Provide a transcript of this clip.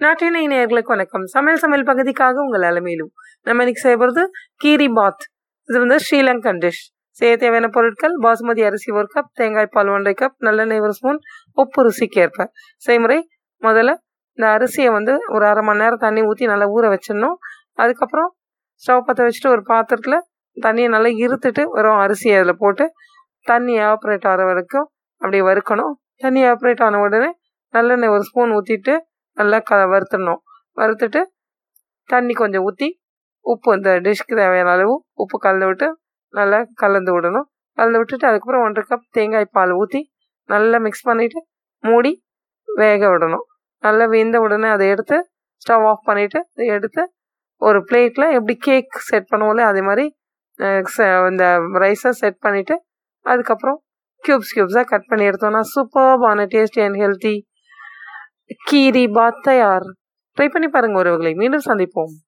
நாட்டினை நேர்களுக்கு வணக்கம். சமையல் சமையல் பகுதிக்காக உங்கள் அலமையிலும் நம்ம இன்னைக்கு செய்யப்படுறது கீரி பாத். இது வந்து ஸ்ரீலங்கன் டிஷ் செய்ய தேவையான பொருட்கள் பாசுமதி அரிசி ஒரு கப் தேங்காய் பால் ஒன்றரை கப் நல்லெண்ணெய் ஒரு ஸ்பூன் உப்பு ருசிக்கு ஏற்ப செய்முறை முதல்ல இந்த அரிசியை வந்து ஒரு அரை மணி நேரம் தண்ணி ஊற்றி நல்லா ஊற வச்சிடணும். அதுக்கப்புறம் ஸ்டவ் பற்ற வச்சுட்டு ஒரு பாத்திரத்தில் தண்ணியை நல்லா இருத்துட்டு வரும் அரிசியை அதில் போட்டு தண்ணி ஆப்ரேட் ஆகிற வரைக்கும் அப்படி வறுக்கணும். தண்ணி ஆப்ரேட் ஆன உடனே நல்லெண்ணெய் ஒரு ஸ்பூன் ஊற்றிட்டு நல்லா க வறுத்துடணும். வறுத்துட்டு தண்ணி கொஞ்சம் ஊற்றி உப்பு இந்த டிஷ்க்கு தேவையான அளவு உப்பு கலந்து விட்டு நல்லா கலந்து விடணும். கலந்து விட்டுட்டு அதுக்கப்புறம் ஒன்றரை கப் தேங்காய் பால் ஊற்றி நல்லா மிக்ஸ் பண்ணிவிட்டு மூடி வேக விடணும். நல்லா வெந்த உடனே அதை எடுத்து ஸ்டவ் ஆஃப் பண்ணிவிட்டு அதை எடுத்து ஒரு பிளேட்டில் எப்படி கேக் செட் பண்ணுவோம்ல அதே மாதிரி இந்த ரைஸை செட் பண்ணிவிட்டு அதுக்கப்புறம் க்யூப்ஸ் க்யூப்ஸாக கட் பண்ணி எடுத்தோம்னா சூப்பர்பான டேஸ்டி அண்ட் ஹெல்த்தி கீரி பாத்தையார். ட்ரை பண்ணி பாருங்க உறவுகளை. மீண்டும் சந்திப்போம்.